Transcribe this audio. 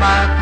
my